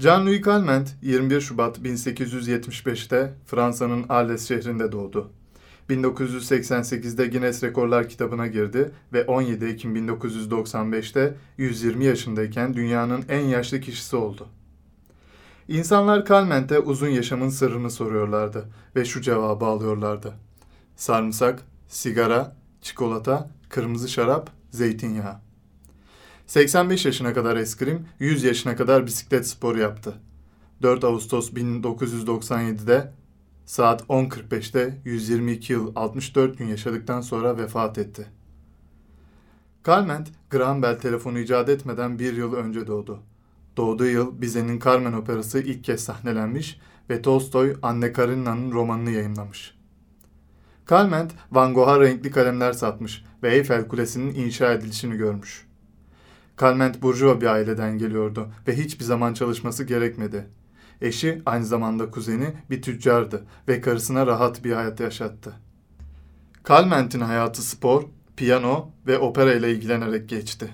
Jean-Louis Calment 21 Şubat 1875'te Fransa'nın Arles şehrinde doğdu. 1988'de Guinness Rekorlar kitabına girdi ve 17 Ekim 1995'te 120 yaşındayken dünyanın en yaşlı kişisi oldu. İnsanlar Calment'e uzun yaşamın sırrını soruyorlardı ve şu cevabı alıyorlardı. Sarımsak, sigara, çikolata, kırmızı şarap, zeytinyağı. 85 yaşına kadar eskrim, 100 yaşına kadar bisiklet sporu yaptı. 4 Ağustos 1997'de saat 10.45'te 122 yıl 64 gün yaşadıktan sonra vefat etti. Calment, Graham Bell telefonu icat etmeden bir yıl önce doğdu. Doğduğu yıl Bizet'in Carmen operası ilk kez sahnelenmiş ve Tolstoy Anne Karenina'nın romanını yayınlamış. Calment, Van Gogh'a renkli kalemler satmış ve Eyfel Kulesi'nin inşa edilişini görmüş. Calment burjuva bir aileden geliyordu ve hiçbir zaman çalışması gerekmedi. Eşi aynı zamanda kuzeni bir tüccardı ve karısına rahat bir hayat yaşattı. Calment'in hayatı spor, piyano ve opera ile ilgilenerek geçti.